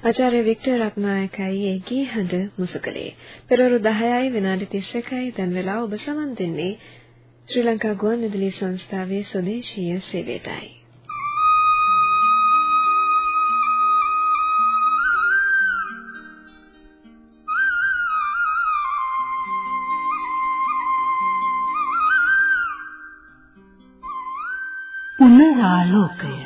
ආචාර්ය වික්ටර් රත්නායකයි ඒ ගී හඬ මුසකලේ. පෙරවරු 10යි විනාඩි 31යි දැන් වෙලා ඔබ සමන් දෙන්නේ ශ්‍රී ලංකා ගුවන්විදුලි සංස්ථාවේ ස්වදේශීය සේවයටයි. පුනරාලෝකය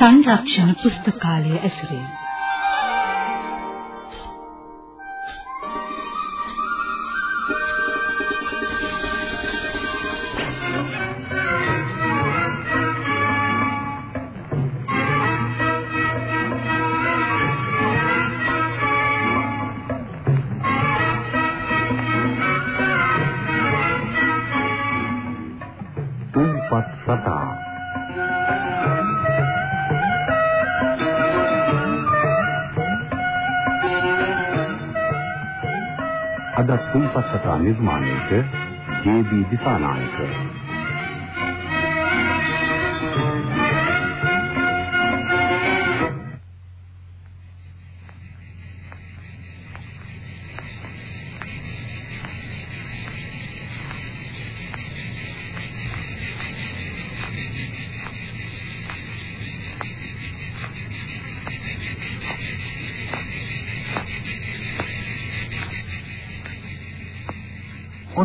සංරක්ෂණ පුස්තකාලය ඇසුරින් සතා නිර්මාණයක ජේ.බී. දිසානායක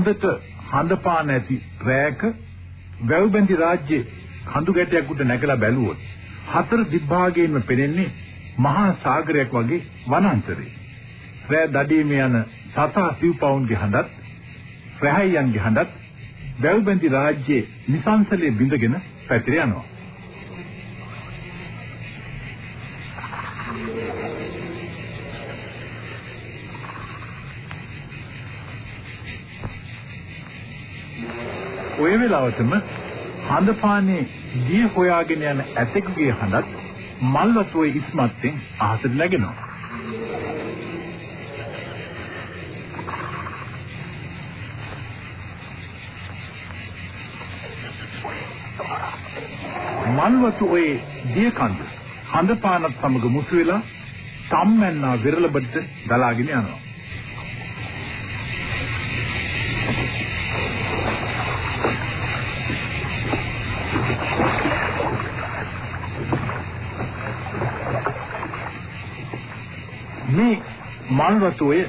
හොඳට හඳපාන ඇති රෑක වැව්බැඳි රාජ්‍යයේ කඳු ගැටයක් උඩ නැගලා බැලුවොත් හතර දිග්භාගයෙන්ම පෙනෙන්නේ මහා සාගරයක් වගේ වනාන්තරේ. රෑ දඩීම යන සතා සිව්පවුන්ගේ හඬත් රැහැයන්ගේ හඬත් වැව්බැඳි රාජ්‍යයේ නිසංසලයේ බිඳගෙන පැතිර යනවා. ඔය වෙලාවටම හඳපානේ දිය හොයාගෙන යන ඇතෙකුගේ හඬත් මල්වතුවේ ඉස්මත්තෙන් අහසට නැගෙනවා. මල්වතුවේ දිය කඳ හඳපානත් සමග මුසු වෙලා සම්මන්නා විරලබද්ද ගලාගෙන යනවා. මල්වතෝය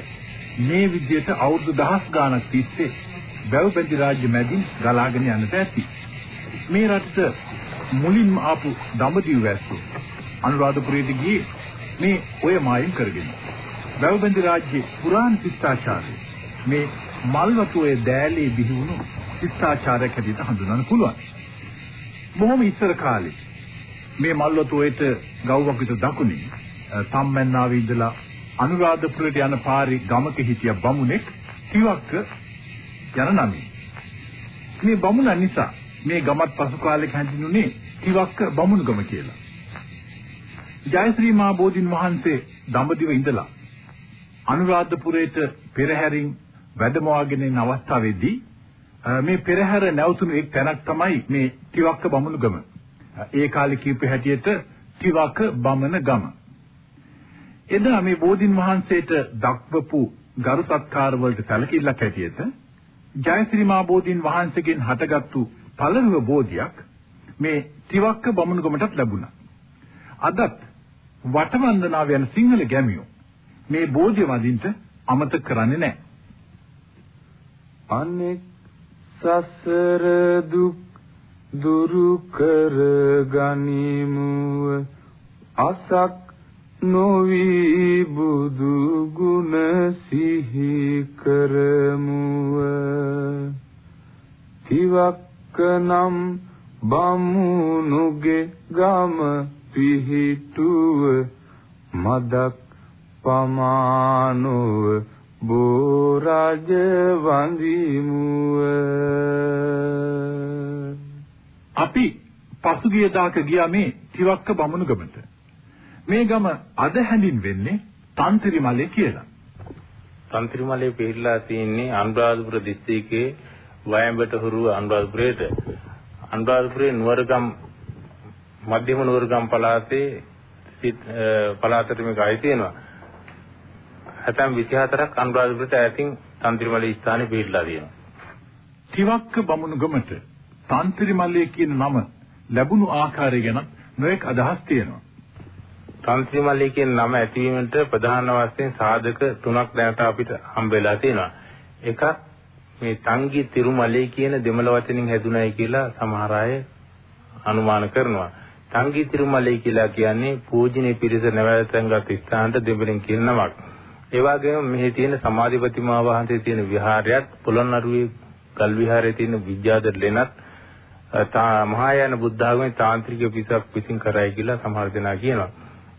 මේ විදිහට අවුරුදු දහස් ගාණක් තිස්සේ බැව්බැඳි රාජ්‍ය මැදින් ගලාගෙන යන්නට ඇති. මේ රටට මුලින්ම ආපු දඹදිව වැස්සෝ අනුරාධපුරයට ගියේ මේ ඔය මායිම් කරගෙන. බැව්බැඳි රාජ්‍යයේ පුරාණ ශිෂ්ටාචාරය මේ මල්වතෝයේ දෑලේ බිහි වුණු ශිෂ්ටාචාරයක් හැටියට හඳුනන්න පුළුවන්. බොහොම ඉස්සර කාලේ මේ මල්වතෝයට ගව්වකට දකුණේ සම්මන්නාවේ ඉඳලා අනුරාධපුරයට යන පාරේ ගමක හිටිය බමුණෙක් තිවක්ක යන නමයි. මේ බමුණ නිසා මේ ගමත් පසු කාලෙක හැඳින්ුනේ තිවක්ක බමුණුගම කියලා. ජයශ්‍රී මා බෝධින් වහන්සේ දඹදිව ඉඳලා අනුරාධපුරයට පෙරහැරින් වැඩමවාගෙන ඉන්න අවස්ථාවේදී මේ පෙරහැර නැවතුණු එක් තැනක් තමයි මේ තිවක්ක බමුණුගම. ඒ කාලේ කීප හැටියට තිවක්ක බමන ගම. එදා මේ බෝධින් වහන්සේට දක්වපු ගරු සත්කාර වලට සැලකිල්ලක් ඇටියෙත ජයශ්‍රී මා බෝධින් වහන්සේගෙන් හටගත්තු පළවෙනි බෝධියක් මේ ත්‍රිවක්ක බමුණුගමටත් ලැබුණා. අදත් වටවන්දනාව යන සිංහල ගැමියෝ මේ බෝධිය වඳින්න අමතක කරන්නේ නැහැ. අනෙක් සසර දුක් දුරු කර ගනිමුව අසක් නොවි බුදු ගුණ සිහි කරමුව. තිවක්කනම් බමුණුගේ ගම පිහිටුව. මදක් පමානොව බෝරජ වඳිමුව. අපි පසුගිය දාක ගියා මේ තිවක්ක බමුණුගමට මේ ගම අද හැඳින්වෙන්නේ තන්තිරිමලේ කියලා. තන්තිරිමලේ පිහිටලා තියෙන්නේ අනුරාධපුර දිස්ත්‍රික්කයේ වයඹට හුරු අනුරාධපුරයට අනුරාධපුරේ නුවරගම් මධ්‍යම නුවරගම් පළාතේ පළාතට මේක අයිති වෙනවා. හැතැම් 24ක් අනුරාධපුරට ඈතින් තන්ත්‍රිමලී ස්ථානේ පිළිලා තියෙනවා. තිවක්ක බමුණුගමට තන්ත්‍රිමල්ලේ කියන නම ලැබුණු ආකාරය ගැන නොඑක් අදහස් තියෙනවා. තන්ත්‍රිමල්ලේ කියන නම ඇතිවීමට ප්‍රධාන වශයෙන් සාධක තුනක් දැනට අපිට හම්බෙලා තියෙනවා. එකක් මේ තංගි තිරුමලේ කියන දෙමළ වචනින් හැදුනයි කියලා සමහර අය අනුමාන කරනවා. තංගි තිරුමලේ කියලා කියන්නේ පූජනීය පිරිස නැවැත්වන්ගත් ස්ථානට දෙබලින් කියන නමක්. ඒ වගේම මෙහි තියෙන සමාධි ප්‍රතිමා වහන්සේ තියෙන විහාරයත් පොළොන්නරුවේ ගල් විහාරයේ තියෙන විද්‍යාදර ලෙනත් මහායාන බුද්ධ ආගමේ තාන්ත්‍රික පිසක් විසින් කරයි කියලා සමහර දෙනා කියනවා.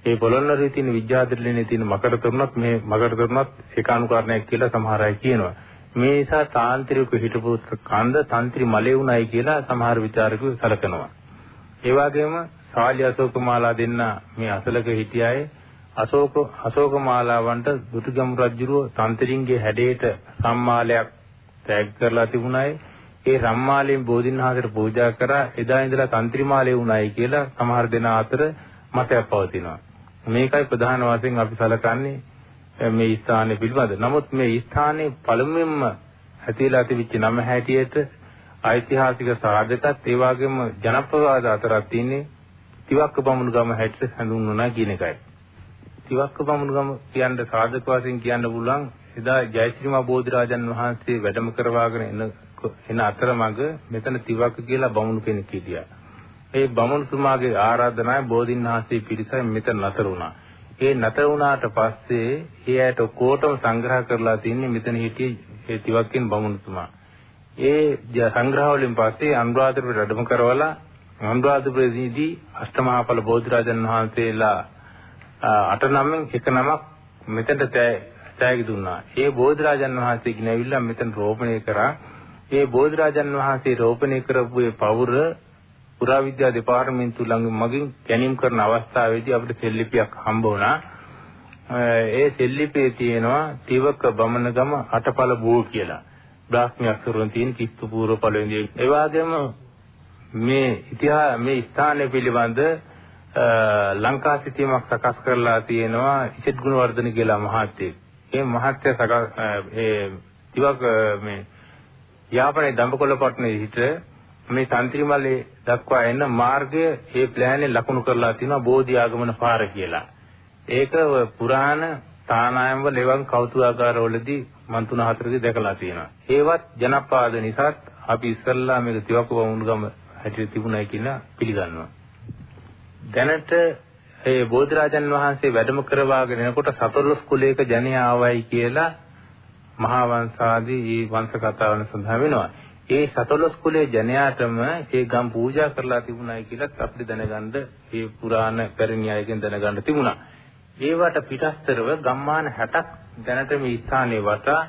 ඒ පොළොන්නරුවේ තියෙන විද්‍යාදරලනේ තියෙන මකර තරුණත් මේ මකර තරුණත් ඒකානුකාරණයක් කියලා සමහර අය කියනවා. මේ නිසා තාන්ත්‍රික හිටපු කන්ද තන්ත්‍රි මලේ උණයි කියලා සමහර විචාරකයෝ සලකනවා. ඒ වගේම සාලි අශෝකමාලා දෙන්න මේ අසලක හිටියායේ අශෝක අශෝකමාලාවන්ට දුටුගම් රජුරෝ තන්ත්‍රින්ගේ හැඩයට සම්මාලයක් තෑග් කරලා තිබුණායි ඒ රම්මාලයෙන් බෝධින්හාසට පූජා කරා එදා ඉඳලා තන්ත්‍රිමාලේ උණයි කියලා සමහර දෙනා අතර මතයක් පවතිනවා. මේකයි ප්‍රධාන වශයෙන් අපි සැලකන්නේ මේ ස්ථානය පිළිබඳ. නමුත් මේ ස්ථානයේ පළමුවෙන්ම ඇතිලා තිබිච්ච නම හැටියට ඓතිහාසික සාධකත් ඒ වගේම ජනප්‍රවාද අතරක් තියෙන්නේ තිවක්ක බමුණුගම හැටියට හඳුන්වනවා කියන එකයි. තිවක්ක බමුණුගම කියන්න සාධක වශයෙන් කියන්න පුළුවන් එදා ජයශ්‍රීමා බෝධිරාජන් වහන්සේ වැඩම කරවාගෙන එන එන අතරමඟ මෙතන තිවක්ක කියලා බමුණු කෙනෙක් හිටියා. ඒ බමුණුතුමාගේ ආරාධනාවෙන් බෝධින්වහන්සේ පිරිසයි මෙතන නතර වුණා. ඒ නතර වුණාට පස්සේ ඒ ඇයට කොටම සංග්‍රහ කරලා තින්නේ මෙතන හිටියේ ඒ තිවක්කින් බමුණුතුමා. ඒ සංග්‍රහ වලින් පස්සේ අනුරාධපුර වැඩම කරවලා අනුරාධපුරයේදී අෂ්ටමහාඵල බෝධිරාජන් වහන්සේලා අට නමෙන් එක නමක් මෙතනට තෑගි දුන්නා. ඒ බෝධිරාජන් වහන්සේ ගිනවිල්ලා මෙතන රෝපණය කරා. ඒ බෝධිරාජන් වහන්සේ රෝපණය කරපු ඒ පවුර පුරාවිද්‍යා දෙපාර්තමේන්තුව ළඟ මගින් ගැනීම කරන අවස්ථාවේදී අපිට සෙල්ලිපියක් හම්බ වුණා. ඒ සෙල්ලිපියේ තියෙනවා තිවක බමනගම අටපල බෝ කියලා. බ්‍රාහ්මී අක්ෂරවලින් තියෙන කිස්තු පූර්ව පළවෙනි. ඒ වගේම මේ ඉතිහා මේ ස්ථානය පිළිබඳ ලංකා සිටීමක් සකස් කරලා තියෙනවා ඉසිත් ගුණවර්ධන කියලා මහත්තයෙක්. ඒ මහත්තයා සකස් ඒ තිවක මේ යාපනයේ දඹකොල්ලපට්ටමේ සිට මේ තන්ත්‍රිමලේ දක්වා එන මාර්ගය ඒ ප්ලෑනේ ලකුණු කරලා තිනවා බෝධි ආගමන පාර කියලා. ඒක පුරාණ තානායම් වල එවන් කෞතුකාගාරවලදී මන් තුන හතරදී දැකලා තියෙනවා. ඒවත් ජනපාද නිසාත් අපි ඉස්සල්ලා මේක තිවක වමුණුගම හැටියට තිබුණයි කියලා පිළිගන්නවා. දැනට ඒ බෝධිරාජන් වහන්සේ වැඩම කරවාගෙන එනකොට සතොල්ලස් කුලයක ජනයා ආවයි කියලා මහා වංශාදී මේ වංශ කතාවන සඳහන් වෙනවා. ඒ සතොලොස් කුලයේ ජනයාටම ඒ ගම් පූජා කරලා තිබුණායි කියලත් අපිට දැනගන්න ඒ පුරාණ පැරණි අයගෙන් දැනගන්න තිබුණා. ඒවට පිටස්තරව ගම්මාන 60ක් දැනට මේ ස්ථානයේ වටා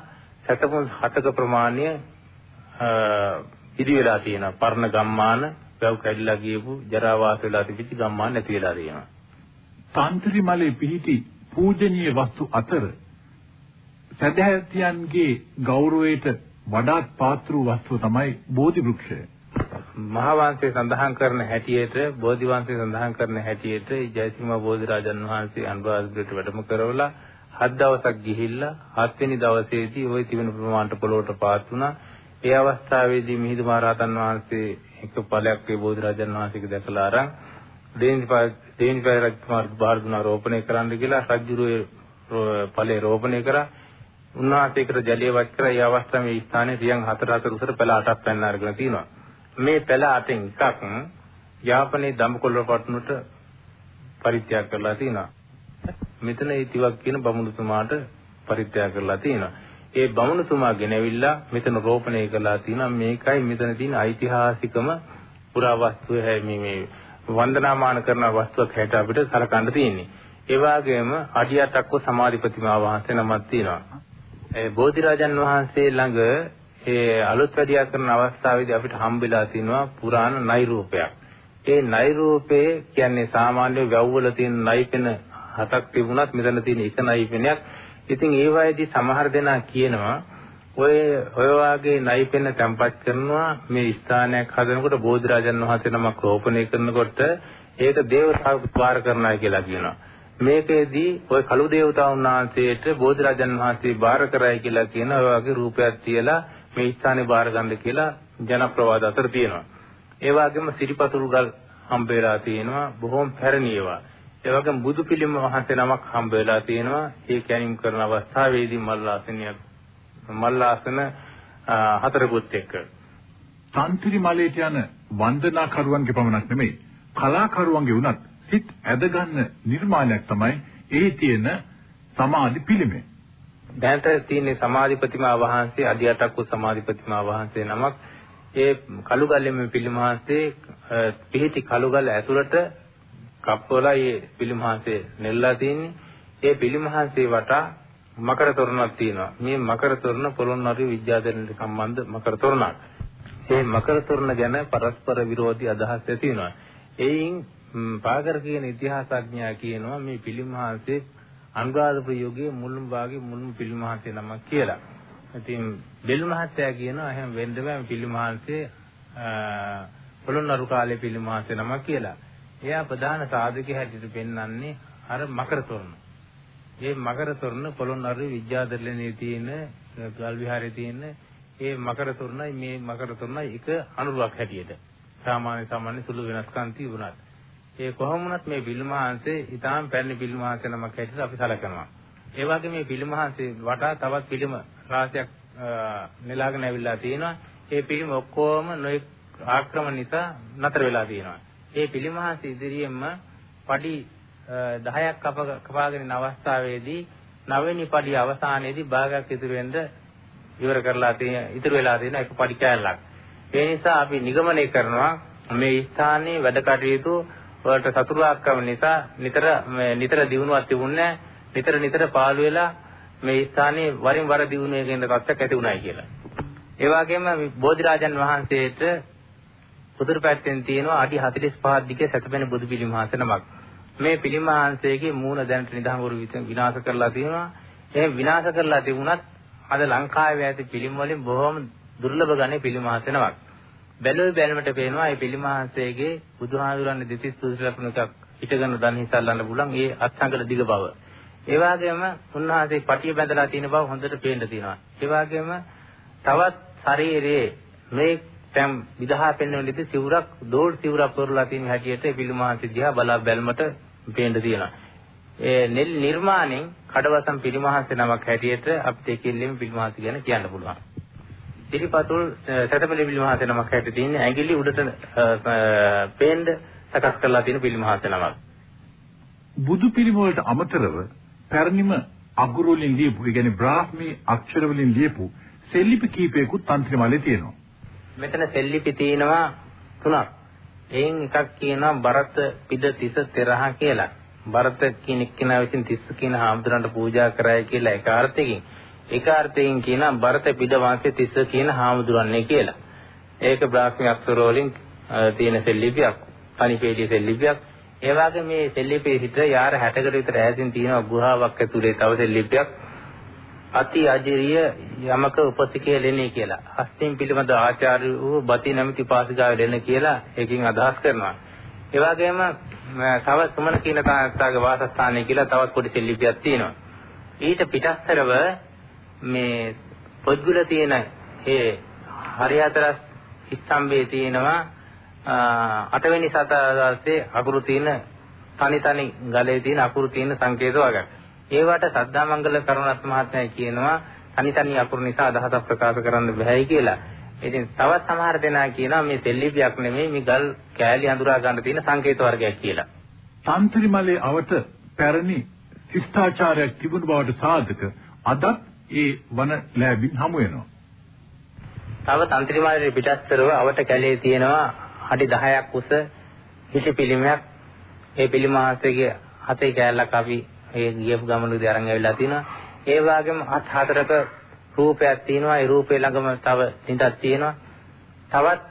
සතපුන් 7ක ප්‍රමාණය ඉදි වෙලා තියෙනවා. පර්ණ ගම්මාන වැව් කැඩිලා ගියපු ජරා වාස වෙලා තිබිච්ච ගම්මාන නැති වෙලා තියෙනවා. තන්ත්‍රිමලේ පිහිටි පූජනීය වස්තු අතර සදහැතියන්ගේ ගෞරවයට වඩාත් පාත්‍ර වස්තුව තමයි බෝධි වෘක්ෂය. මහා වංශයේ සඳහන් කරන හැටියට බෝධි වංශයේ සඳහන් කරන හැටියට ජයසිංහ බෝධිරාජන් වහන්සේ අනුරාධපුරයට වැඩම කරවලා හත් දවසක් ගිහිල්ලා හත්වෙනි දවසේදී ওই තිබෙන ප්‍රමාණයට පොළොවට පාත් වුණා. ඒ අවස්ථාවේදී මිහිඳු මහරහතන් වහන්සේ එක ඵලයක් ඒ බෝධිරාජන් වහන්සේක දැකලා අරන් දේනිපා දේනිපා රජතුමාට බාර දුනා රෝපණය කරන්න කියලා රජුගේ ඵලේ රෝපණය කරා. උන්වහන්සේකට ජලය වත් කරලා ඒ අවස්ථාවේ මේ ස්ථානයේ රියන් හතර හතර උසර පෙළ අටක් පැන්න අරගෙන තිනවා. මේ පෙළ අටෙන් එකක් යාපනයේ දඹකොල්ල පටුනට පරිත්‍යාග කරලා තිනවා. මෙතන ඒ තිවක් කියන බමුණුතුමාට පරිත්‍යාග කරලා තිනවා. ඒ බමුණුතුමා ගෙනවිල්ලා මෙතන රෝපණය කරලා තිනවා. මේකයි මෙතන තියෙන ඓතිහාසිකම පුරාවස්තුව මේ මේ වන්දනාමාන කරන වස්තුවක් හැට අපිට සලකන්න තියෙන්නේ. ඒ වගේම අඩියටක්ව සමාධි ප්‍රතිමා වහන්සේ නමක් තියෙනවා. ඒ බෝධිරාජන් වහන්සේ ළඟ ඒ අලුත් වැඩියා කරන අවස්ථාවේදී අපිට හම්බෙලා තිනවා පුරාණ නයි රූපයක්. ඒ නයි රූපේ කියන්නේ සාමාන්‍ය වැව්වල තියෙන නයි පෙන හතක් තිබුණත් මෙතන තියෙන එක නයි පෙනයක්. ඉතින් ඒ වයේදී සමහර දෙනා කියනවා ඔය ඔය වාගේ නයි පෙන්න තැම්පත් කරනවා මේ ස්ථානයක් හදනකොට බෝධිරාජන් වහන්සේ නමක් රෝපණය කරනකොට ඒක දේවතාවු වාර කරනවා කියලා කියනවා. මේකෙදී ওই කළු දේවතාවුන් වහන්සේට බෝධිරාජන් වහන්සේ බාර කරයි කියලා කියන ඔය වගේ රූපයක් තියලා මේ ස්ථානේ බාර ගන්න කියලා ජනප්‍රවාද අතර තියෙනවා. ඒ වගේම සිරිපතුරු ගල් හම්බ වෙලා තියෙනවා බොහොම පැරණි ඒවා. ඒ වගේම බුදු පිළිම වහන්සේ නමක් හම්බ වෙලා තියෙනවා. ඒ කැණීම් කරන අවස්ථාවේදී මල්ලාසනියක් මල්ලාසන හතරකුත් එක්ක තන්ත්‍රි මලයට යන වන්දනාකරුවන්ගේ පමණක් නෙමෙයි කලාකරුවන්ගේ උනත් සිත් ඇදගන්න නිර්මාණයක් තමයි ඒ තියෙන සමාධි පිළිමය. දැනට තියෙන සමාධි ප්‍රතිමා වහන්සේ අධියටක් වූ සමාධි ප්‍රතිමා වහන්සේ නමක් ඒ කළුගල්ලෙම පිළිම වහන්සේ පිහිටි කළුගල්ල ඇතුළට කප්පවලා ඒ පිළිම වහන්සේ නෙල්ලා තියෙන්නේ. ඒ පිළිම වහන්සේ වටා මකර තොරණක් තියෙනවා. මේ මකර තොරණ පොළොන්නරු විද්‍යාදරණයට සම්බන්ධ මකර තොරණක්. මේ මකර තොරණ ගැන පරස්පර විරෝධී අදහස් ඇති වෙනවා. එයින් පාගර කියන ඉතිහාසඥයා කියනවා මේ පිළිමහාසේ අනුරාධපුර යුගයේ මුල්ම භාගයේ මුල්ම පිළිමහාසේ නමක් කියලා. ඉතින් බෙල් මහත්තයා කියනවා එහෙනම් වෙන්න බෑ පිළිමහාසේ පොළොන්නරු කාලේ පිළිමහාසේ නමක් කියලා. එයා ප්‍රධාන සාධකයේ හැටියට පෙන්වන්නේ අර මකර තොරණ. මේ මකර තොරණ පොළොන්නරු විද්‍යාදර්ලනේ තියෙන ගල් විහාරයේ තියෙන ඒ මකර තොරණයි මේ මකර තොරණයි එක අනුරුවක් හැටියට. සාමාන්‍ය සාමාන්‍ය සුළු වෙනස්කම් තිබුණත්. ඒ කොහොම වුණත් මේ පිළිමහාන්සේ ඊටාම් පැරණි පිළිමහාන්සේ නමක් හැටියට අපි සැලකනවා. ඒ වගේ මේ පිළිමහාන්සේ වටා තවත් පිළිම රාශියක් නෙලාගෙන ඇවිල්ලා තියෙනවා. ඒ පිළිම ඔක්කොම නොයෙක් ආක්‍රමණ නිසා නතර වෙලා තියෙනවා. ඒ පිළිමහාන්සේ ඉදිරියෙන්ම පඩි 10ක් කප කපාගෙන ඉන්න අවස්ථාවේදී නවවෙනි පඩිය අවසානයේදී භාගයක් ඉතුරු වෙන්න ඉවර කරලා තියෙන ඉතුරු වෙලා තියෙන එක පඩි කෑල්ලක්. ඒ නිසා අපි නිගමනය කරනවා මේ ස්ථානයේ වැඩ කටයුතු වලට සතුරුාක්‍රම නිසා නිතර නිතර දිනුවක් තිබුණේ නිතර නිතර පාළු වෙලා මේ ස්ථානයේ වරින් වර දිනුවේ කියන තත්ත්වයක් ඇති උනායි කියලා. ඒ වගේම බෝධිරාජන් වහන්සේට උතුරු පැත්තෙන් තියෙනවා අඩි 45ක් දිග සැතපෙන බුදු පිළිම හසනමක්. මේ පිළිමහාංශයේ මූණ දැනට නිදහවරු විනාශ කරලා තියෙනවා. එහෙම විනාශ කරලා තිබුණත් අද ලංකාවේ ඇති පිළිම වලින් බොහොම දුර්ලභ ගණේ පිළිමහාංශනමක්. බැලුවේ බැලමට පේනවා මේ පිළිමහාංශයේ බුදුහාඳුරන්නේ දෙතිස් සුදුසුලපුණ එකක් හිටගෙන දන් හිසල්ලන්න පුළුවන් ඒ අත්සංගල දිග බව. ඒ වගේම උන්වහන්සේ පටිය බැඳලා තියෙන බව හොඳට පේන්න තියෙනවා. ඒ වගේම තවත් ශරීරයේ මේ දැන් විදහා පෙන්වන ලෙස සිවුරක් දෝල් සිවුරක් පෙරලා තියෙන හැටියට පිළිමහාංශ දිහා බලා බැලමට පේන්න තියෙනවා. ඒ නෙල් නිර්මාණයෙන් කඩවසම් පිළිමහාංශ නමක් හැටියට අපිට ඒකෙල්ලෙම පිළිමහාංශ ගැන කියන්න පුළුවන්. ත්‍රිපතුල් සතපලි පිළිමහාංශ නමක් හැටියට තියෙන ඇඟිලි උඩට පේන්න සකස් කරලා තියෙන පිළිමහාංශ නමක්. බුදු පිළිම වලට අමතරව පැරණිම අගුරු වලින් ලියපු, ඒ කියන්නේ බ්‍රාහ්මී අක්ෂර වලින් ලියපු සෙල්ලිපි කීපයකුත් තන්ත්‍රමාලේ තියෙනවා. මෙතන සෙල්ලිපි තියෙනවා තුනක්. එයින් එකක් කියනවා බරත පිද තිස තෙරහ කියලා. බරත කියන එක්කෙනා විසින් තිස්ස කියන හාමුදුරන්ට පූජා කරයි කියලා එක අර්ථයකින්. එක අර්ථයකින් කියනවා බරත පිද වාසේ තිස්ස කියන හාමුදුරන්නේ කියලා. ඒක බ්‍රාහ්මී අක්ෂර වලින් තියෙන සෙල්ලිපියක්. තනිපේටි සෙල්ලිපියක්. ඒ වගේ මේ සෙල්ලිපියේ හිට යාර 60කට විතර ඈතින් තියෙන ගුහාවක් ඇතුලේ තව සෙල්ලිපියක් අති අජිරිය යමක උපතිකේ ලෙනේ කියලා. හස්තින් පිළිබඳ ආචාර්ය වූ බති නැමැති පාසිකාව ලෙන කියලා එකකින් අදහස් කරනවා. ඒ වගේම තව සුමන කියන තාත්තාගේ වාසස්ථානය කියලා තවත් පොඩි සෙල්ලිපියක් තියෙනවා. ඊට පිටස්තරව මේ පොත්ගුල තියෙන ඒ හරියතරස් ස්තම්භයේ තියෙනවා අටවෙනි සතාදාසේ අකුරු තියෙන තනි තනි ගලේ තියෙන අකුරු තියෙන සංකේත වර්ගයක්. ඒවට සද්ධාමංගල කරුණාත් මහත්මයා කියනවා තනි තනි අකුරු නිසා අදහසක් ප්‍රකාශ කරන්න බැහැයි කියලා. ඉතින් තවත් සමහර දෙනා කියනවා මේ සෙල්ලිපියක් නෙමෙයි මේ ගල් කෑලි අඳුරා ගන්න තියෙන සංකේත වර්ගයක් කියලා. තන්ත්‍රිමලේ අවට පැරණි ශිෂ්ටාචාරයක් තිබුණු බවට සාධක අදත් ඒ වන ලැබින් හමු වෙනවා. තව තන්ත්‍රිමලේ පිටස්තරව අවට කැලේ තියෙනවා අඩි 10ක් උස හිටි පිළිමයක්. ඒ පිළිමාසයේ හතේ කෑල්ලක් අපි ඒ ගියපු ගමනේදී අරන් ඇවිල්ලා තිනවා. ඒ වගේම අත් හතරක රූපයක් තියෙනවා. ඒ රූපේ ළඟම තව තින්දක් තියෙනවා. තවත්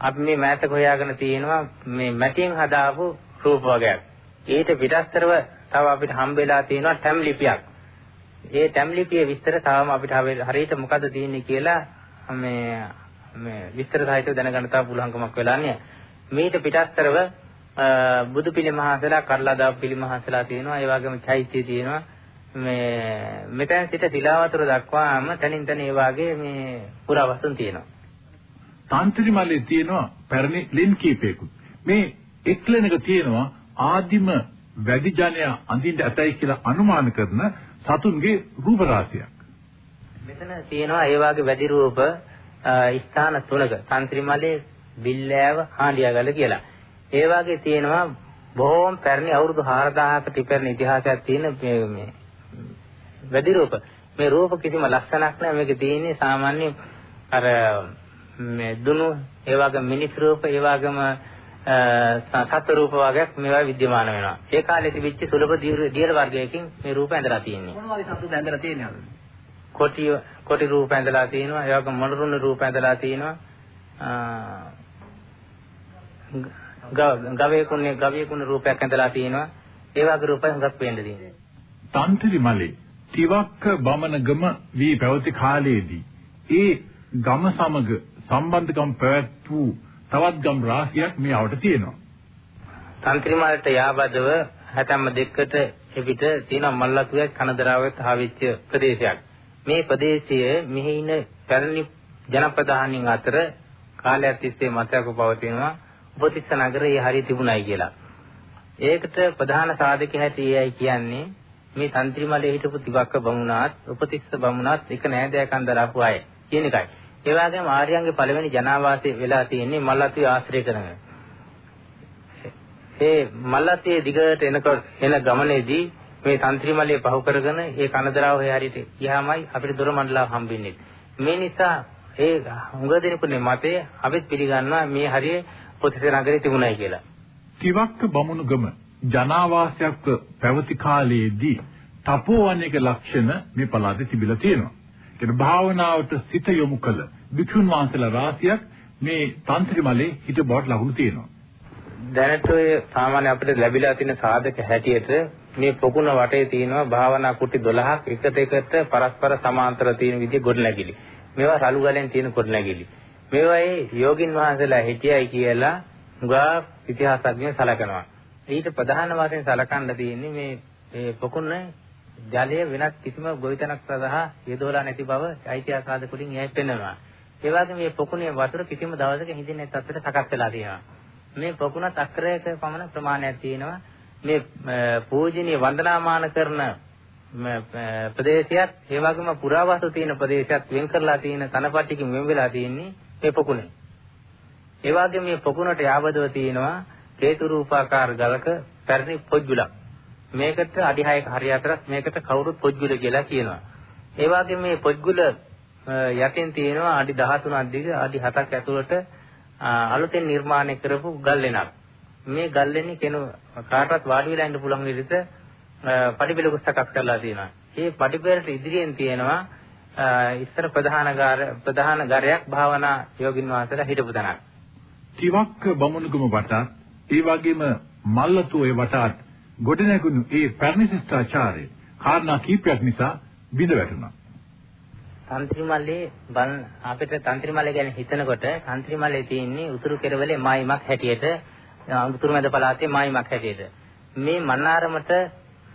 අපි මේ මෑතක හොයාගෙන තියෙනවා මේ මැටියෙන් හදාපු රූප වර්ගයක්. ඊට පිටස්තරව තව අපිට හම්බෙලා තියෙනවා ටැම් ලිපියක්. ඒ ටැම්ලිපියේ විස්තර තාම අපිට හරියට මොකද්ද තියෙන්නේ කියලා මේ මේ විස්තර සහිතව දැනගන්න තාම පුළුවන්කමක් වෙලා නැහැ. මේට පිටස්තරව බුදු පිළිමහසලා කරලාදා පිළිමහසලා තියෙනවා. ඒ වගේම චෛත්‍ය තියෙනවා. මේ මෙතෙන් සිට තිලාවතර දක්වාම තනින් තන ඒ වාගේ මේ පුරාවස්තුන් තියෙනවා. තාන්ත්‍රි මල්ලේ තියෙනවා පැරණි ලින් කීපයකුත්. මේ එක් ලෙනක තියෙනවා ආදිම වැඩි ජනයා අඳින්න ඇතයි කියලා අනුමාන කරන සතුන්ගේ රූප රාශියක්. මෙතන තියෙනවා ඒ වාගේ වැඩි රූප ස්ථාන තුනක තාන්ත්‍රි මල්ලේ බිල්ලෑව හාඬියාගල කියලා. ඒ වාගේ තියෙනවා බොහෝම පැරණි අවුරුදු 4000කට ඉපැරණි ඉතිහාසයක් තියෙන මේ වැඩි රූප. මේ රූප කිසිම ලක්ෂණක් නැහැ. මේක තියෙන්නේ සාමාන්‍ය අර මේ දුනු ඒ වගේ මිනිස් රූප ඒ වගේම සත්ත්ව රූප වර්ගයක් මේවා විද්‍යමාන වෙනවා. ඒ කාලේ තිබිච්ච සුලභ දියර වර්ගයකින් මේ රූප ඇඳලා තියෙන්නේ. මොන වගේ සත්තු ඇඳලා තියෙනවද? කොටි කොටි රූප ඇඳලා තියෙනවා. ඒ වගේම මොනරුණු රූප ඇඳලා තියෙනවා. ගවයෙකුනේ ගවයෙකුනේ රූපයක් ඇඳලා තියෙනවා. ඒ වගේ රූපය හුඟක් පේන්න තියෙනවා. තන්ත්‍රි මලේ තිවක්ක බමනගම වී පැවති කාලයේදී ඒ ගම සමග සම්බන්ධකම් පැවැත් වූ තවත් ගම් රාශියක් මේ අවට තියෙනවා. තන්ත්‍රි මලට යාබදව හැතැම්ම දෙකට එපිට තියෙන මල්ලතුවේ කනදරාවෙත් හාවිච්ච ප්‍රදේශයක්. මේ ප්‍රදේශයේ මෙහි ඉන්න පැරණි ජනප්‍රධානීන් අතර කාලයක් තිස්සේ මතයක පවතිනවා උපතිස්ස නගරයේ හරිය තිබුණයි කියලා. ඒකට ප්‍රධාන සාධක හැටි එයයි කියන්නේ මේ තන්ත්‍රිමලේ හිටපු තිවක්ක බමුණාත් උපතිස්ස බමුණාත් එක නෑදෑකම් දරපු අය කියන එකයි. ඒ වගේම ආර්යයන්ගේ පළවෙනි ජනාවාසය වෙලා තියෙන්නේ මල්ලත්වයේ ආශ්‍රය කරගෙන. ඒ මල්ලත්වයේ දිගට එනකොට එන ගමනේදී මේ තන්ත්‍රිමලේ පහු කරගෙන ඒ කනදරාව හේ හරියට ගියාමයි අපිට දොර මණ්ඩලාව හම්බෙන්නේ. මේ නිසා ඒ හුඟ දෙනෙකුගේ මතය අපිත් පිළිගන්නවා මේ හරිය පොතිස නගරේ තිබුණයි කියලා. තිවක්ක බමුණුගම ජනාවාසයක් පැවති කාලයේදී තපෝවණේක ලක්ෂණ මේ පළාතේ තිබිලා තියෙනවා. ඒකට භාවනාවට සිත යොමු කළ භික්ෂුන් වහන්සේලා රාශියක් මේ තන්ත්‍රිමලේ හිට බවට ලකුණු තියෙනවා. දැනට ඔය සාමාන්‍ය අපිට ලැබිලා තියෙන සාධක හැටියට මේ පොකුණ වටේ තියෙනවා භාවනා කුටි 12ක් එකට එකට පරස්පර සමාන්තර තියෙන විදිහ ගොඩනැගිලි. මේවා රළු ගලෙන් තියෙන ගොඩනැගිලි. මේවායේ යෝගින් වහන්සේලා හිටියයි කියලා හුඟා ඉතිහාසඥයෝ සලකනවා. ඊට ප්‍රධාන වශයෙන් සලකන්න තියෙන්නේ මේ මේ පොකුණ ජලය වෙනත් කිසිම ගොවිතැනක් සඳහා යෙදවලා නැති බව ඓතිහාසික සාධකුලින් එයයි පෙන්වනවා. ඒ වගේම මේ පොකුණේ වතුර කිසිම දවසක හිඳින්නේ නැති තත්ත්වයට සකස් වෙලා තියෙනවා. මේ පොකුණත් අක්‍රයක පමණ ප්‍රමාණයක් තියෙනවා. මේ පූජනීය වන්දනාමාන කරන ප්‍රදේශයත් ඒ වගේම පුරාවස්තු තියෙන ප්‍රදේශයත් වෙන් කරලා තියෙන තනපට්ටිකින් වෙන් වෙලා තියෙන්නේ මේ පොකුණේ. ඒ වගේම මේ පොකුණට යාබදව තියෙනවා හේතු රූපාකාර ගලක පැරණි පොජ්ජුලක්. මේකට අඩි 6ක හරි අතරක් මේකට කවුරුත් පොජ්ජුල කියලා කියනවා. ඒ වගේම මේ පොජ්ජුල යටින් තියෙනවා අඩි 13ක් දිග අඩි 7ක් ඇතුළට අලුතෙන් නිර්මාණය කරපු ගල්ලෙනක්. මේ ගල්ලෙනේ කෙන කාටවත් වාඩි වෙලා ඉන්න පුළුවන් විදිහට පඩිපෙළ කුස්සක් කරලා තියෙනවා. මේ පඩිපෙළට ඉදිරියෙන් තියෙනවා ඉස්සර ප්‍රධාන ගාර ප්‍රධාන ගරයක් භාවනා යෝගින් වහන්සේලා හිටපු තැනක්. තිවක්ක බමුණුගම වටා ඒ වගේම මල්ලතුවේ වටාත් ගොඩනැගුණු ඒ පැරණි ශිෂ්ටාචාරය කාරණා කීපයක් නිසා බිඳ වැටුණා. තන්ත්‍රිමල්ලේ බන් අපිට තන්ත්‍රිමල්ලේ ගැන හිතනකොට තන්ත්‍රිමල්ලේ තියෙන්නේ උතුරු කෙරවලේ මායිමක් හැටියට උතුරු මැද පළාතේ මායිමක් හැටියට. මේ මන්නාරමට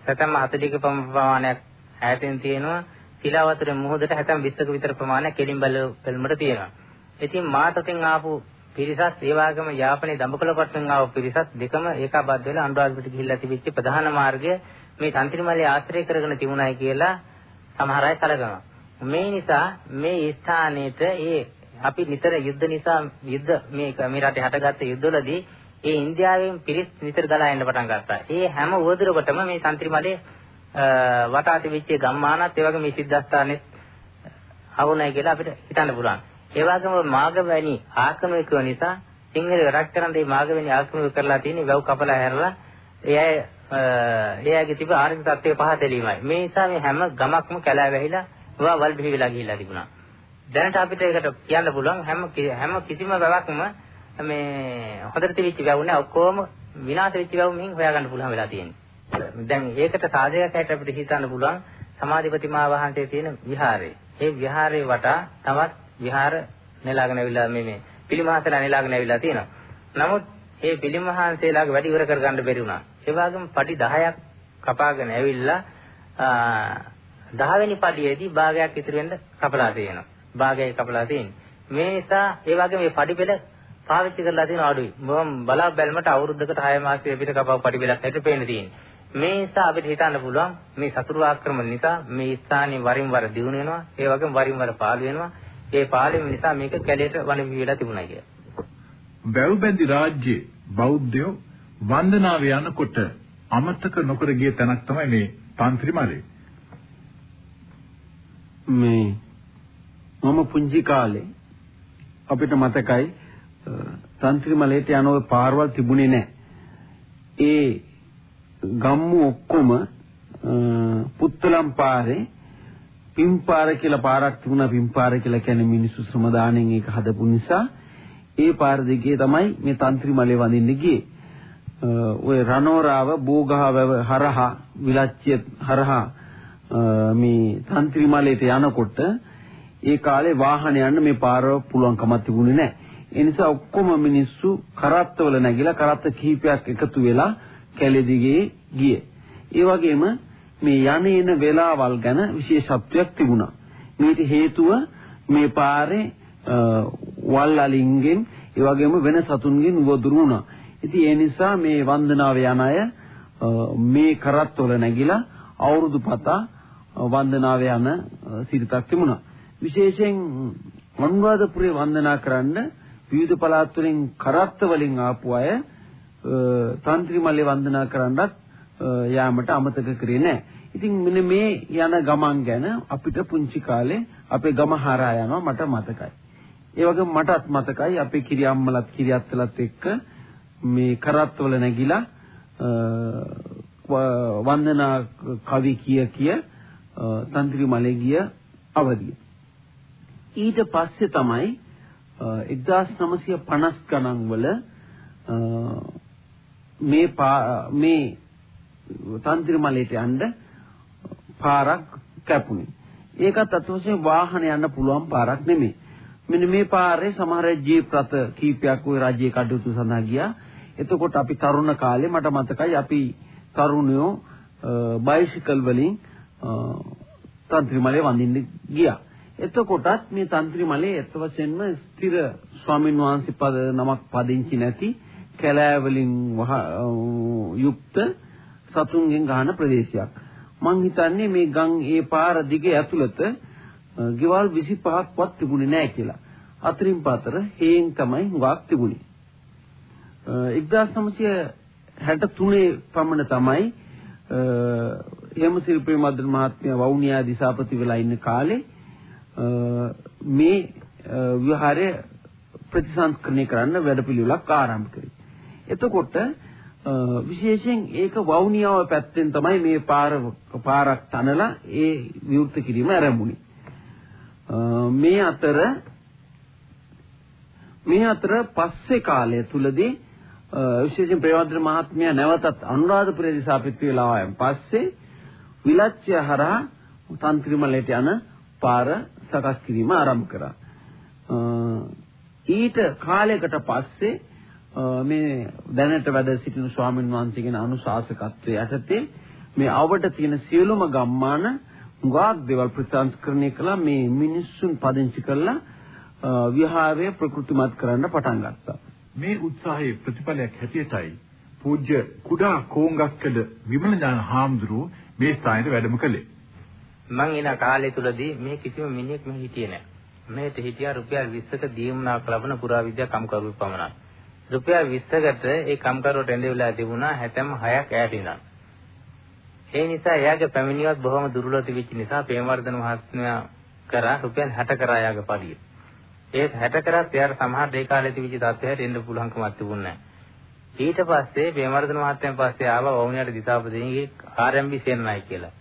සතම 40ක ප්‍රමාණයක් ඈතින් තියෙනවා. තිලාවතර මුහුදට හැතම් 20ක විතර ප්‍රමාණයක් කෙලින් බැලුමට තියෙනවා. ඉතින් මාතකින් ආපු පිරිසත් ඒ වගේම යාපනයේ දඹකොළපට්ටම් ආව පිරිසත් දෙකම ඒකාබද්ධ වෙලා අනුරාධපුරට ගිහිල්ලා තිබිච්ච ප්‍රධාන මාර්ගය මේ තන්ත්‍රිමලයේ ආශ්‍රය කරගෙන තිබුණායි කියලා සමහර අය සැලකනවා. මේ නිසා මේ ස්ථානෙට ඒ අපි නිතර යුද්ධ නිසා යුද්ධ මේ මේ රටේ හටගත්ත යුද්ධවලදී ඒ ඉන්දියාවෙන් පිරිස් නිතර ගලා එන්න පටන් ගත්තා. ඒ හැම උවදුරකටම මේ තන්ත්‍රිමලයේ වටා තිබිච්ච ගම්මානත් ඒ වගේ මේ සිද්ධාස්ථානෙත් අවුණයි කියලා අපිට හිතන්න පුළුවන්. ඒ වගේම මාගවැණි ආක්‍රමණය නිසා සිංහල රට කරන් මේ මාගවැණි ආක්‍රමණය කරලා තියෙන්නේ වැව් කපලා හැරලා එයයි එයාගේ තිබ ආර්ථික තත්ත්වය පහදලීමයි. මේ නිසා මේ හැම ගමක්ම කැලෑ වැහිලා ඒවා වල් බිහි වෙලා ගිහිල්ලා තිබුණා. දැනට අපිට ඒකට කියන්න පුළුවන් හැම හැම කිසිම වැවක්ම මේ හොඳට තිබිච්ච වැව් නෑ ඔක්කොම විනාශ වෙච්ච වැව් මින් හොයාගන්න පුළුවන් වෙලා තියෙන්නේ. දැන් ඒකට සාධකයක් හැට අපිට හිතන්න පුළුවන් සමාධි ප්‍රතිමා වහන්සේ තියෙන විහාරය. ඒ විහාරේ වටා තවත් විහාර නෙලාගෙන ඇවිල්ලා මේ මේ පිළිමහසලා නෙලාගෙන ඇවිල්ලා තියෙනවා. නමුත් මේ පිළිමහන්සේලාගේ වැඩි ඉවර කරගන්න බැරි වුණා. ඒ වගේම පඩි 10ක් කපාගෙන ඇවිල්ලා 10 වෙනි පඩියේදී භාගයක් ඉතුරු වෙන්න කපලා තියෙනවා. භාගයයි කපලා තියෙන්නේ. මේ නිසා ඒ වගේ මේ පඩි පෙළ පාවිච්චි කරලා තියෙන අඩුයි. මම බලා බැලමට අවුරුද්දකට 6 මාසෙ පිට කපව පඩි පෙළක් හැට පේන්න තියෙන්නේ. මේ නිසා අපිට හිතන්න පුළුවන් මේ සතුරු ආක්‍රමණ නිසා මේ ස්ථානයේ වරින් වර දිනු වෙනවා. ඒ වගේම වරින් වර පාළු වෙනවා. ඒ පාළුව නිසා මේක කැලේට වනවි වෙලා තිබුණා කියලා. වැව්බැඳි රාජ්‍යයේ බෞද්ධයෝ වන්දනාව යනකොට අමතක නොකර ගිය තැනක් තමයි මේ තන්ත්‍රිමලේ. මේ මම පුංචි කාලේ අපිට මතකයි තන්ත්‍රිමලේට යන ওই පාරවල් තිබුණේ නැහැ. ඒ ගම්මු ඔක්කොම පුත්තලම් පාරේ පිම්පාර කියලා පාරක් තිබුණා පිම්පාර කියලා කියන්නේ මිනිස්සු ශ්‍රම දාණයෙන් ඒක හදපු නිසා ඒ පාර දිගේ තමයි මේ තන්ත්‍රිමලේ වඳින්න ගියේ. ඔය රණෝරාව බෝගහවැව හරහා විලච්චිය හරහා මේ තන්ත්‍රිමලේට යනකොට ඒ කාලේ වාහන යන්න මේ පාර පුළුවන්කමක් තිබුණේ නැහැ. ඒ නිසා ඔක්කොම මිනිස්සු කරත්තවල නැගිලා කරත්ත කිහිපයක් එකතු වෙලා කැලේ දිගේ ගියේ. ඒ වගේම මේ යන්නේ එන වෙලාවල් ගැන විශේෂත්වයක් තිබුණා. මේට හේතුව මේ පාරේ වල් අලින්ගෙන් ඒ වගේම වෙන සතුන්ගෙන් වදුරු වුණා. ඉතින් ඒ නිසා මේ වන්දනාව යන අය මේ කරත්තවල නැගිලා අවුරුදු පතා වන්දනාව යන සිරිතක් තිබුණා. විශේෂයෙන් අනුරාධපුරේ වන්දනා කරන්න විවිධ පළාත් වලින් කරත්ත වලින් ආපු අය තන්ත්‍රිමල්ලේ වන්දනා කරන්නත් යාමට අමතක කරේ නැහැ. ඉතින් මෙන්න මේ යන ගමන් ගැන අපිට පුංචි කාලේ අපේ ගම හරහා යනවා මට මතකයි. ඒ වගේම මටත් මතකයි අපේ කිරි අම්මලත් කිරි අත්තලත් එක්ක මේ කරත්වල නැගිලා වන්දනා කවි කිය කිය තන්ත්‍රි මලේ ගිය අවදිය. ඊට පස්සේ තමයි 1950 ගණන් වල මේ මේ තන්ත්‍රි මලේට යන්න පාරක් කැපුණේ. ඒකත් අතවශ්‍ය වාහන යන්න පුළුවන් පාරක් නෙමෙයි. මෙන්න මේ පාරේ සමහර ජීප් රථ කීපයක් ওই රාජ්‍ය කටයුතු සඳහා ගියා. එතකොට අපි තරුණ කාලේ මට මතකයි අපි තරුණයෝ බයිසිකල් වලින් තන්ත්‍රිමලේ වඳින්න ගියා. එතකොටත් මේ තන්ත්‍රිමලේ ඇත්ත වශයෙන්ම ස්ථිර ස්වාමින් වහන්සේ පද නමක් පදිංචි නැති කැලෑ වලින් යුක්ත සතුන්ගෙන් ගහන ප්‍රදේශයක්. මං හිතන්නේ මේ ගම් ඒ පාර දිගේ ඇතුළත ගෙවල් 25ක්වත් තිබුණේ නැහැ කියලා. අතරින් පතර හේන් තමයි හුඟක් තිබුණේ. 1963 පමණ තමයි හේමසිරි ප්‍රේමද්‍ර මහත්මයා වවුනියා දිසාපති වෙලා ඉන්න කාලේ මේ විහාරය ප්‍රතිසංස්කරණය කරන්න වැඩපිළිවෙලක් ආරම්භ කරේ. එතකොට විශේෂයෙන් ඒක වවුනියාව පැත්තෙන් තමයි මේ පාර පාරක් තනලා ඒ විවෘත කිරීම ආරම්භුනේ. මේ අතර මේ අතර පස්සේ කාලය තුලදී විශේෂයෙන් ප්‍රේමද්‍ර මහත්මයා නැවතත් අනුරාධපුරයේ දිසාපිට වෙලා ආයන් පස්සේ විලච්ඡය හරහා තන්ත්‍රිමලයට යන පාර සකස් කිරීම ආරම්භ කරා. ඊට කාලයකට පස්සේ මේ දැනට වැඩ සිටින ස්වාමීන් වහන්සේගෙන අනුශාසකත්වයේ යටතේ මේ අවඩ තියෙන සියලුම ගම්මාන ගාක් දේවල් ප්‍රතිසංස්කරණය කළා මේ මිනිස්සුන් පදිංචි කළා විහාරය ප්‍රකෘතිමත් කරන්න පටන් ගත්තා. මේ උත්සාහයේ ප්‍රතිඵලයක් හැටියටයි පූජ්‍ය කුඩා කෝංගස්කඩ විමල ඥාන හාමුදුරුව මේ ස්ථානයේ වැඩම කළේ. මං එන කාලය තුලදී මේ කිසිම මිනිහෙක් මෙහි හිටියේ නැහැ. මෙහෙට හිටියා රුපියල් 20ක දීමුණාක් ලබන පුරාවිද්‍යා කම්කරුවෙක් පමණයි. රුපියල් 20කට ඒ කම්කරුවට එඳෙවිලා තිබුණා හැතැම් 6ක් ඈට ඉඳන්. ඒ නිසා එයාගේ පැමිණියවත් බොහොම දුර්වල තිබිච්ච නිසා ප්‍රේමවර්ධන මහත්මයා කරා රුපියල් 60 කරා එයාගේ පඩිය. ඒ 60 කරත් එයාට සමහර ඒ කාලේ තිබිච්ච තත්ත්වයට එන්න පුළුවන්කමක් තිබුණේ නැහැ. ඊට පස්සේ ප්‍රේමවර්ධන මහත්මයන් පස්සේ ආවා වවුනියට දිසාපතිගේ ආරම්භි සේනනායි කියලා.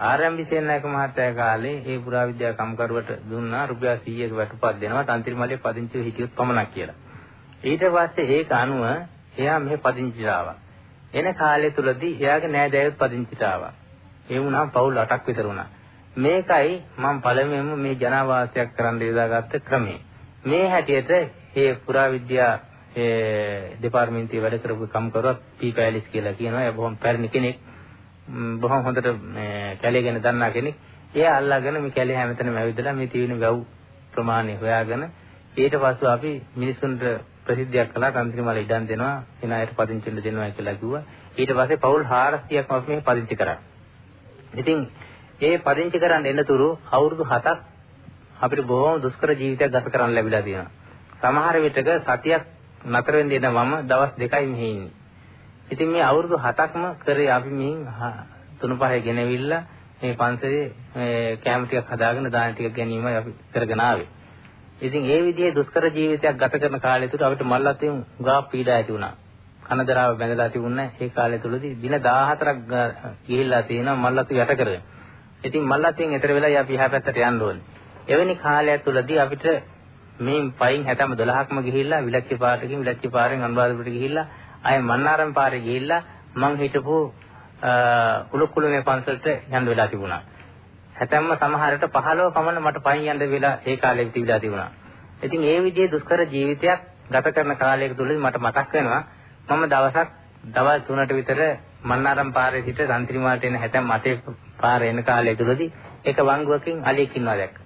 ආරම්භි සේනනායක මහත්තයා කාලේ ඒ පුරාවිද්‍යා කම්කරුවට දුන්නා රුපියල් 100ක වැටුපක් දෙනවා තන්ත්‍රිමලේ පදිංචිව හිටියොත් පමණක් කියලා. ඊට පස්සේ ඒක අනුව එයා මෙහෙ පදිංචිට ආවා. එන කාලය තුලදී එයාගේ නෑදෑයොත් පදිංචිට ආවා. ඒ වුණාම පවුල් 8ක් විතර වුණා. මේකයි මම පළමුවෙන්ම මේ ජනාවාසයක් කරන්න යොදාගත්ත ක්‍රමය. මේ හැටියට මේ පුරාවිද්‍යා ඒ දෙපාර්තමේන්තුවේ වැඩ කරපු කම්කරුවා පී පැලිස් කියලා කියනවා. ඒ බොහොම පැරණි කෙනෙක්. බොහොම හොඳට මේ කැලේ ගැන දන්නා කෙනෙක්. එයා අල්ලාගෙන මේ කැලේ හැමතැනම ඇවිදලා මේ තියෙන වැව් ප්‍රමාණය හොයාගෙන ඊට පස්සේ අපි මිනිසුන්ට ප්‍රසිද්ධියක් කළා තන්ත්‍රිමල ඉඩම් දෙනවා එන අයට පදිංචි වෙන්න දෙනවා කියලා කිව්වා. ඊට පස්සේ පවුල් 400ක් අපි මේ පදිංචි කරා. ඉතින් ඒ පදිංචි කරන්න එනතුරු අවුරුදු 7ක් අපිට බොහොම දුෂ්කර ජීවිතයක් ගත කරන්න ලැබිලා තියෙනවා. සමහර විටක සතියක් නතර වෙන්න එන මම දවස් දෙකයි මෙහි ඉන්නේ. ඉතින් මේ අවුරුදු 7ක්ම කරේ අපි මෙහින් තුන පහේ ගෙනවිල්ලා මේ පන්සලේ කැම ටිකක් හදාගෙන දාන ටිකක් ගැනීමයි අපි කරගෙන ආවේ. ඉතින් ඒ විදිහේ දුෂ්කර ජීවිතයක් ගත කරන කාලය තුල අපිට මල්ලතෙන් උගා පීඩා ඇති වුණා. කනදරාව බැඳලා තිබුණේ ඒ කාලය තුලදී දින 14ක් ගිහිල්ලා තියෙනවා මල්ලතු යට කරගෙන. ඉතින් මල්ලතෙන් එතර වෙලා අපි එහා පැත්තට යන්න ඕනේ. එවැනි කාලයක් තුලදී අපිට මේ පයින් හැතම 12ක්ම ගිහිල්ලා විලක්ෂි පාරකින් විලක්ෂි පාරෙන් අනුරාධපුරට ගිහිල්ලා ආය මන්නාරම් පාරේ ගිහිල්ලා මං හිටපු උලුකුළුනේ පන්සලට යන්න වෙලා තිබුණා. හැතැම්ම සමහරට 15 පමණ මට පයින් යන්න වෙලා ඒ කාලෙක තිබිලා තිබුණා. ඉතින් ඒ විදිහේ දුෂ්කර ජීවිතයක් ගත කරන කාලයක තුලදී මට මතක් වෙනවා මම දවසක් දවල් 3ට විතර මන්නාරම් පාරේ සිට රන්ත්‍රිමාලට එන හැතැම් 8 පාර එන කාලය තුලදී එක වංගුවකින් අලියෙක් ඉන්නවා දැක්ක.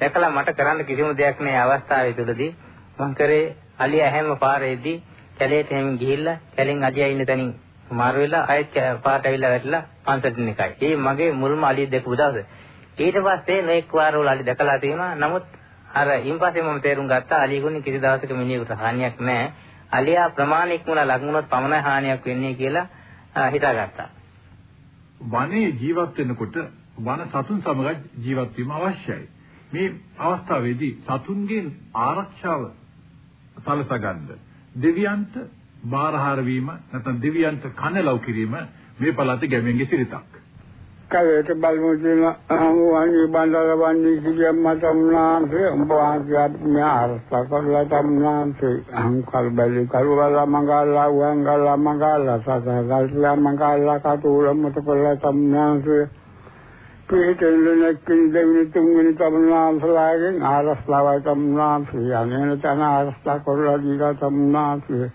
දැකලා මට කරන්න කිසිම දෙයක් නැහැ අවස්ථාවේ තුලදී මං කරේ අලිය හැම පාරේදී කැලේට හැමින් ගිහිල්ලා කැලෙන් අජය ඉන්න තැනින් මාරු වෙලා ආයෙත් පාට ඇවිල්ලා වැටලා පන්සලට එකයි. ඒ මගේ මුල්ම අලිය දැකපු දවසේ. ඊට පස්සේ මේක වාරවල අලි දැකලා තියෙනවා. නමුත් අර ඊම්පස්සේ මම තේරුම් ගත්තා අලියගුණ කිසි දවසක මිනිහෙකුට හානියක් නැහැ. අලියා ප්‍රමාණික මුණ ලඟුණොත් පමණයි හානියක් වෙන්නේ කියලා හිතාගත්තා. වනයේ ජීවත් වෙනකොට වන සතුන් සමග ජීවත් වීම අවශ්‍යයි. මේ අවස්ථාවේදී සතුන්ගේ ආරක්ෂාව සලසා ගන්න. දෙවියන්ට බාරහාර වීම නැත්නම් දෙවියන්ට කනලව් කිරීම මේ පළාතේ ගැමියන්ගේ සිරිතක්. කවයට බලමුදින අහමුවන්ගේ බණ්ඩල වන්නේ කිසියම් මතම්නාන්සේ උඹ වහන්සේ ඥාරස්ත කරලා තම්නාන්සේ. අහංකල් බැලි කරුවලා මංගල්ලා වංගල්ලා මංගල්ලා සසගල්ලා මංගල්ලා කතුල මත කරලා තම්නාන්සේ. පිටින් නැක්කින් දෙවිනි තුන්වෙනි තම්නාන්සලාගෙන් ආරස්ලාවයි තම්නාන්සේ අනේන තන ආරස්ලා කරලා දීලා තම්නාන්සේ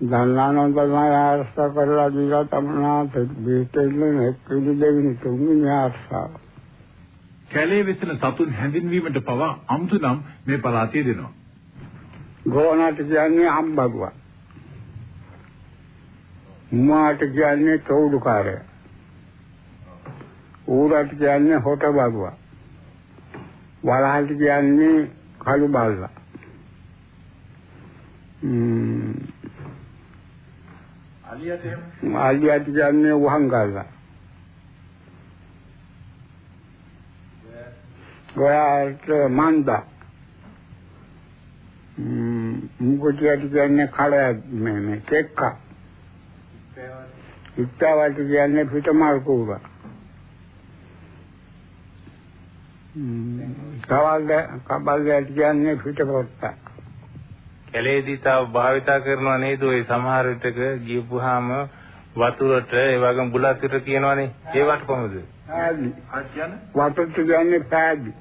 දන්නානන්දමය ආර්ථ කරලා දීලා තමනා බීතෙල්ල නැක්කිලි දෙවිනි තුන්වෙනි ආර්ථාව. කැලේ වෙසෙන සතුන් හැඳින්වීමට පවා අමුතු නම් මේ පළාතේ දෙනවා. ගෝනාට කියන්නේ අම්බගුවා. මාට කියන්නේ තෝඩුකාරය. ඌරට කියන්නේ හොට බගුවා. වලහට කියන්නේ කළු බල්ලා. අලියට එහෙම අලියට කියන්නේ වහංගල්ලා. ගෝයාට මන්දා. මුගොටියට කියන්නේ කල මේ මේ කෙක්ක. ඉත්තවට කියන්නේ පිටමල් කූරා. කවල්ද කබල්ද කියන්නේ පිටපොත්තා. කැලේදී තව භාවිතා කරනවා නේද ඔය සමහර විටක ගියපුවාම වතුරට ඒ වගේම බුලත්ිට කියනවනේ ඒවට කොහොමද? පෑදි. වතුරට කියන්නේ පෑදි.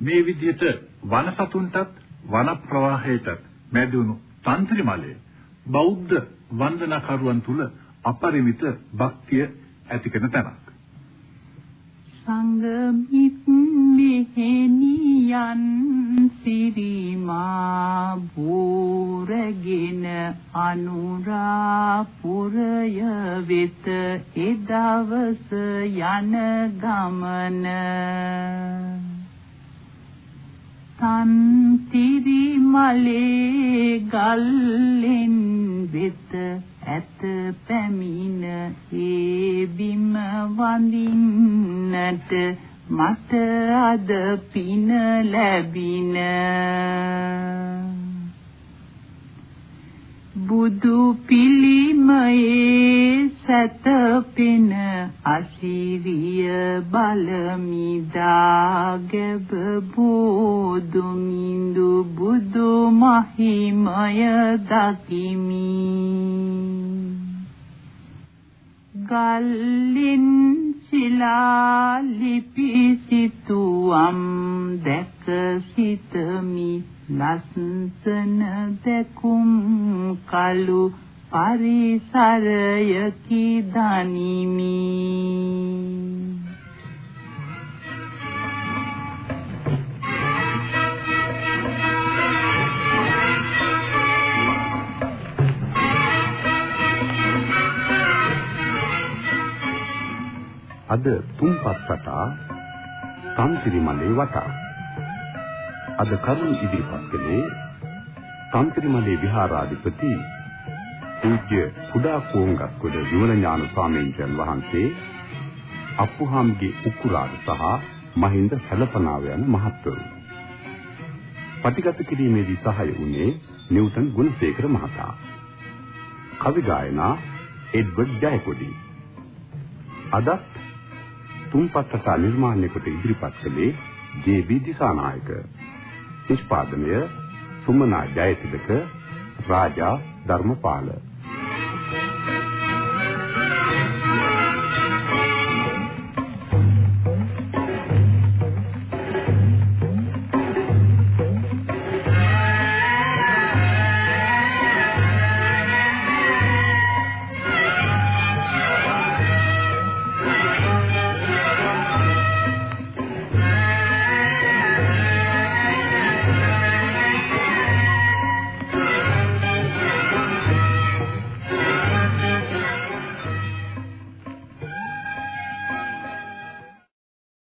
මේ විදිහට වන සතුන්ටත් වන ප්‍රවාහයටත් මැදුණු තන්ත්‍රිමලය බෞද්ධ වන්දනාකරුවන් තුල අපරිමිත භක්තිය ඇති කරන තැනක්. සංගමිත් මෙහෙනියන් සිරිමා බෝරගෙන අනුරාපුරය වෙත එදවස යන ගමන. තන්තිරි මලේ ගල්ලෙන් වෙත ඇත පැමිණ ඒ බිම වඳින්නට මට අද පින ලැබින. බුදු පිළිමයේ සතපෙන අසිරිය බලමිදා ගැබ බෝදුමින්දු බුදු මහිමය දකිමි. ගල්ලින් ශිලා ලිපි සිතුවම් දැක සිතමි. ලස්සන දැකුම් කලු පරිසරයකි දනිමි. අද තුන්පත් රටා තන්තිරිමලේ වටා අද කරුණ ඉදිරිපත් කළේ තන්තිරිමලේ විහාරාධිපති පූජ්‍ය කුඩා කෝංගස්කොඩ විවර ඥාන ස්වාමීන් වහන්සේ අප්පුහාම්ගේ උකුරාද සහ මහින්ද සැලපනාව යන මහත්වරු. පටිගත කිරීමේදී සහාය වුණේ නිව්ටන් ගුණසේකර මහතා. කවි ගායනා එඩ්වඩ් ජයකොඩි. අදත් තුන්පත්තට නිර්මාණය කොට ඉදිරිපත් කළේ ජේ.බී. දිසානායක. නිෂ්පාදනය සුමනා ජයතිලක රාජා ධර්මපාල